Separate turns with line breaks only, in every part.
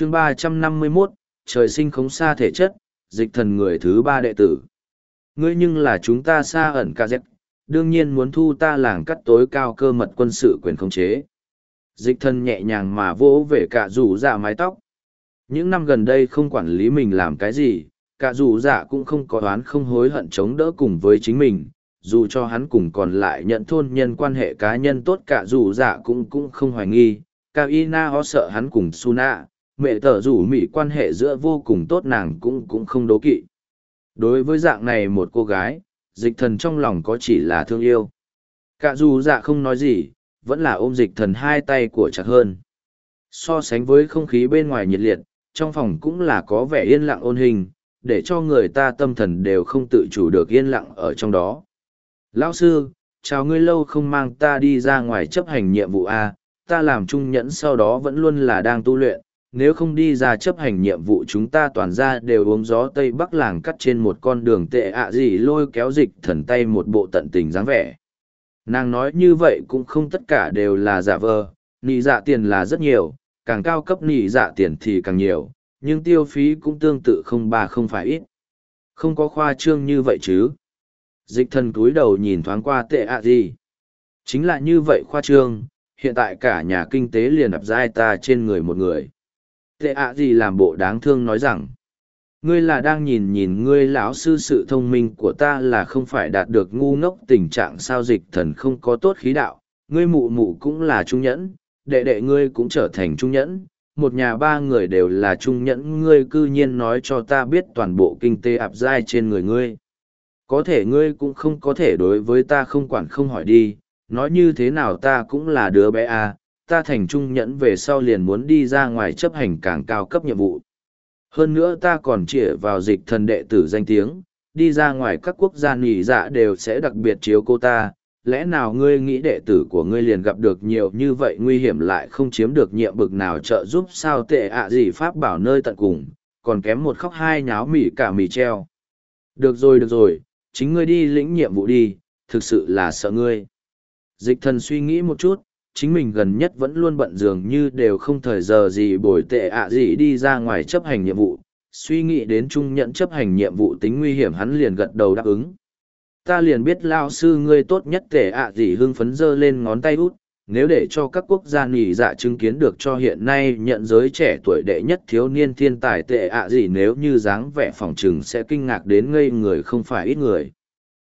chương ba trăm năm mươi 351, trời sinh khống xa thể chất, dịch thần người thứ ba đệ tử. Ngươi nhưng là chúng ta xa ẩn ca dẹp, đương nhiên muốn thu ta làng cắt tối cao cơ mật quân sự quyền khống chế. Dịch thần nhẹ nhàng mà vỗ về cả rủ dạ mái tóc. Những năm gần đây không quản lý mình làm cái gì, cả rủ dạ cũng không có đoán không hối hận chống đỡ cùng với chính mình. Dù cho hắn cùng còn lại nhận thôn nhân quan hệ cá nhân tốt cả rủ dạ cũng cũng không hoài nghi. Cao Ina ho sợ hắn cùng Suna, mẹ tờ rủ mỹ quan hệ giữa vô cùng tốt nàng cũng cũng không đố kỵ. Đối với dạng này một cô gái, dịch thần trong lòng có chỉ là thương yêu. Cả dù dạ không nói gì, vẫn là ôm dịch thần hai tay của chặt hơn. So sánh với không khí bên ngoài nhiệt liệt, trong phòng cũng là có vẻ yên lặng ôn hình, để cho người ta tâm thần đều không tự chủ được yên lặng ở trong đó. Lão sư, chào ngươi lâu không mang ta đi ra ngoài chấp hành nhiệm vụ A, ta làm trung nhẫn sau đó vẫn luôn là đang tu luyện, nếu không đi ra chấp hành nhiệm vụ chúng ta toàn ra đều uống gió tây bắc làng cắt trên một con đường tệ ạ gì lôi kéo dịch thần tay một bộ tận tình dáng vẻ. Nàng nói như vậy cũng không tất cả đều là giả vờ, nị dạ tiền là rất nhiều, càng cao cấp nị dạ tiền thì càng nhiều, nhưng tiêu phí cũng tương tự không ba không phải ít. Không có khoa trương như vậy chứ? Dịch thần cúi đầu nhìn thoáng qua tệ ạ gì. Chính là như vậy khoa trương, hiện tại cả nhà kinh tế liền ập dai ta trên người một người tệ ạ gì làm bộ đáng thương nói rằng ngươi là đang nhìn nhìn ngươi lão sư sự thông minh của ta là không phải đạt được ngu ngốc tình trạng sao dịch thần không có tốt khí đạo. Ngươi mụ mụ cũng là trung nhẫn đệ đệ ngươi cũng trở thành trung nhẫn. Một nhà ba người đều là trung nhẫn ngươi cư nhiên nói cho ta biết toàn bộ kinh tế ạp dai trên người ngươi. Có thể ngươi cũng không có thể đối với ta không quản không hỏi đi. Nói như thế nào ta cũng là đứa bé à, ta thành trung nhẫn về sau liền muốn đi ra ngoài chấp hành càng cao cấp nhiệm vụ. Hơn nữa ta còn chĩa vào dịch thần đệ tử danh tiếng, đi ra ngoài các quốc gia nỉ dạ đều sẽ đặc biệt chiếu cô ta. Lẽ nào ngươi nghĩ đệ tử của ngươi liền gặp được nhiều như vậy nguy hiểm lại không chiếm được nhiệm bực nào trợ giúp sao tệ ạ gì pháp bảo nơi tận cùng, còn kém một khóc hai nháo mỉ cả mỉ treo. Được rồi được rồi, chính ngươi đi lĩnh nhiệm vụ đi, thực sự là sợ ngươi. Dịch thần suy nghĩ một chút, chính mình gần nhất vẫn luôn bận dường như đều không thời giờ gì bồi tệ ạ gì đi ra ngoài chấp hành nhiệm vụ. Suy nghĩ đến trung nhận chấp hành nhiệm vụ tính nguy hiểm hắn liền gật đầu đáp ứng. Ta liền biết lao sư ngươi tốt nhất tệ ạ gì hưng phấn dơ lên ngón tay út. Nếu để cho các quốc gia nghỉ dạ chứng kiến được cho hiện nay nhận giới trẻ tuổi đệ nhất thiếu niên thiên tài tệ ạ gì nếu như dáng vẻ phòng chừng sẽ kinh ngạc đến ngây người không phải ít người.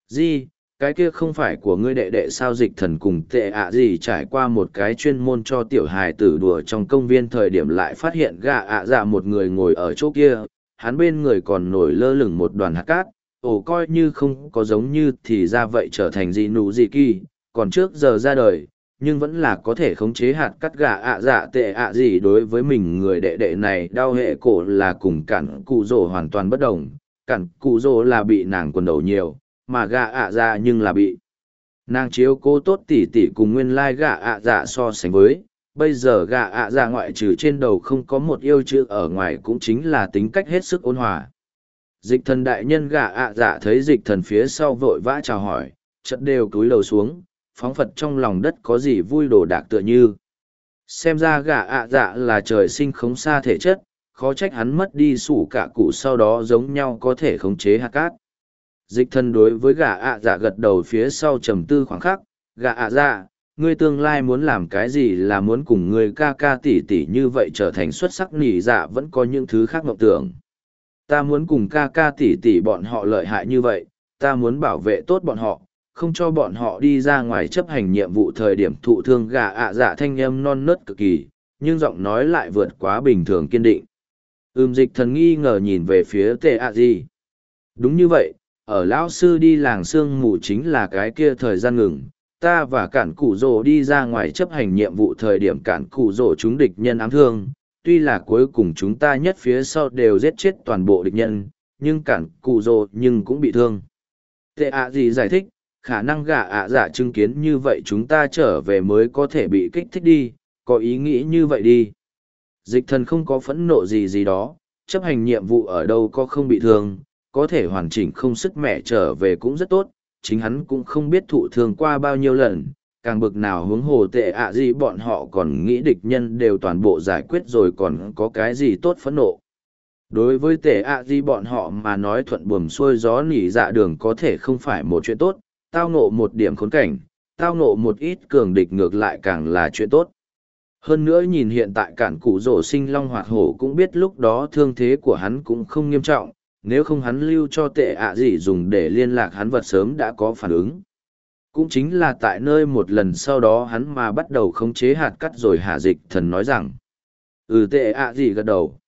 Di, cái kia không phải của ngươi đệ đệ sao dịch thần cùng tệ ạ gì trải qua một cái chuyên môn cho tiểu hài tử đùa trong công viên thời điểm lại phát hiện gạ ạ dạ một người ngồi ở chỗ kia, hắn bên người còn nổi lơ lửng một đoàn hạt cát, ồ, coi như không có giống như thì ra vậy trở thành gì nụ gì kỳ, còn trước giờ ra đời, nhưng vẫn là có thể khống chế hạt cắt gà ạ dạ tệ ạ gì đối với mình người đệ đệ này, đau hệ cổ là cùng cản cụ rổ hoàn toàn bất đồng, cản cụ rổ là bị nàng quần đầu nhiều mà gạ ạ dạ nhưng là bị. Nàng chiếu cố tốt tỉ tỉ cùng nguyên lai gạ ạ dạ so sánh với, bây giờ gạ ạ dạ ngoại trừ trên đầu không có một yêu chữ ở ngoài cũng chính là tính cách hết sức ôn hòa. Dịch thần đại nhân gạ ạ dạ thấy dịch thần phía sau vội vã chào hỏi chật đều túi lầu xuống, phóng phật trong lòng đất có gì vui đồ đạc tựa như. Xem ra gạ ạ dạ là trời sinh khống xa thể chất, khó trách hắn mất đi sủ cả cụ sau đó giống nhau có thể khống chế hạt cát dịch thần đối với gà ạ dạ gật đầu phía sau trầm tư khoảng khắc, gà ạ dạ ngươi tương lai muốn làm cái gì là muốn cùng ngươi ca ca tỉ tỉ như vậy trở thành xuất sắc nỉ dạ vẫn có những thứ khác mộng tưởng. Ta muốn cùng ca ca tỉ tỉ bọn họ lợi hại như vậy, ta muốn bảo vệ tốt bọn họ, không cho bọn họ đi ra ngoài chấp hành nhiệm vụ thời điểm thụ thương gà ạ dạ thanh âm non nớt cực kỳ, nhưng giọng nói lại vượt quá bình thường kiên định. Ừm dịch thần nghi ngờ nhìn về phía tệ ạ gì đúng như vậy ở lão sư đi làng sương mù chính là cái kia thời gian ngừng. Ta và cản cụ rồ đi ra ngoài chấp hành nhiệm vụ thời điểm cản cụ rồ chúng địch nhân ám thương. Tuy là cuối cùng chúng ta nhất phía sau đều giết chết toàn bộ địch nhân, nhưng cản cụ rồ nhưng cũng bị thương. Tệ ạ gì giải thích, khả năng gạ ạ giả chứng kiến như vậy chúng ta trở về mới có thể bị kích thích đi, có ý nghĩ như vậy đi. Dịch thần không có phẫn nộ gì gì đó, chấp hành nhiệm vụ ở đâu có không bị thương có thể hoàn chỉnh không sức mẹ trở về cũng rất tốt, chính hắn cũng không biết thụ thương qua bao nhiêu lần, càng bực nào hướng hồ tệ ạ à gì bọn họ còn nghĩ địch nhân đều toàn bộ giải quyết rồi còn có cái gì tốt phẫn nộ. Đối với tệ ạ à gì bọn họ mà nói thuận buồm xuôi gió nỉ dạ đường có thể không phải một chuyện tốt tao nộ một điểm khốn cảnh tao nộ một ít cường địch ngược lại càng là chuyện tốt. Hơn nữa nhìn hiện tại cản cụ rổ sinh long hoạt hổ cũng biết lúc đó thương thế của hắn cũng không nghiêm trọng nếu không hắn lưu cho tệ ạ gì dùng để liên lạc hắn vật sớm đã có phản ứng. Cũng chính là tại nơi một lần sau đó hắn mà bắt đầu khống chế hạt cắt rồi hạ dịch thần nói rằng ừ tệ ạ gì gật đầu.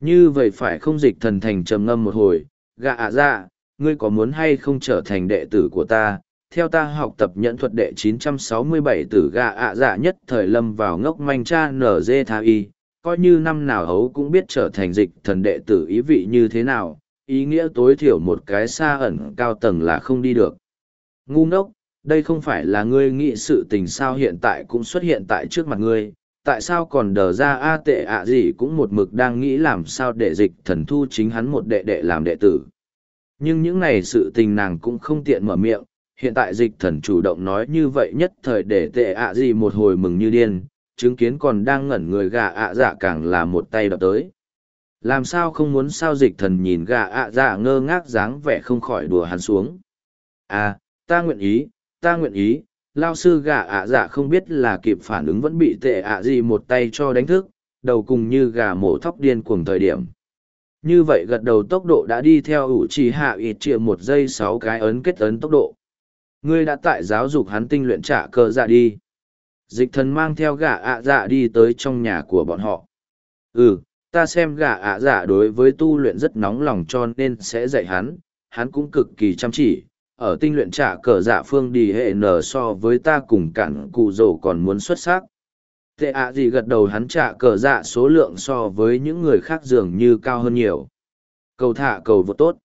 Như vậy phải không dịch thần thành trầm ngâm một hồi, gạ ạ ra ngươi có muốn hay không trở thành đệ tử của ta? Theo ta học tập nhận thuật đệ 967 tử gạ ạ dạ nhất thời lâm vào ngốc manh cha nở dê tha y, coi như năm nào hấu cũng biết trở thành dịch thần đệ tử ý vị như thế nào ý nghĩa tối thiểu một cái xa ẩn cao tầng là không đi được. Ngu ngốc, đây không phải là ngươi nghĩ sự tình sao hiện tại cũng xuất hiện tại trước mặt ngươi, tại sao còn đờ ra a tệ ạ gì cũng một mực đang nghĩ làm sao để dịch thần thu chính hắn một đệ đệ làm đệ tử. Nhưng những này sự tình nàng cũng không tiện mở miệng, hiện tại dịch thần chủ động nói như vậy nhất thời để tệ ạ gì một hồi mừng như điên, chứng kiến còn đang ngẩn người gà ạ dạ càng là một tay đập tới làm sao không muốn sao dịch thần nhìn gà ạ dạ ngơ ngác dáng vẻ không khỏi đùa hắn xuống. À ta nguyện ý, ta nguyện ý, lao sư gà ạ dạ không biết là kịp phản ứng vẫn bị tệ ạ gì một tay cho đánh thức, đầu cùng như gà mổ thóc điên cuồng thời điểm. Như vậy gật đầu tốc độ đã đi theo ủ trì hạ ít chia một giây sáu cái ấn kết ấn tốc độ. Ngươi đã tại giáo dục hắn tinh luyện trả cơ dạ đi. Dịch thần mang theo gà ạ dạ đi tới trong nhà của bọn họ. Ừ ta xem gã ạ dạ đối với tu luyện rất nóng lòng cho nên sẽ dạy hắn hắn cũng cực kỳ chăm chỉ. Ở tinh luyện trả cờ dạ phương đi hệ nở so với ta cùng cản cụ rổ còn muốn xuất sắc. Tệ ạ gì gật đầu hắn trả cờ dạ số lượng so với những người khác dường như cao hơn nhiều. Cầu thả cầu vượt tốt.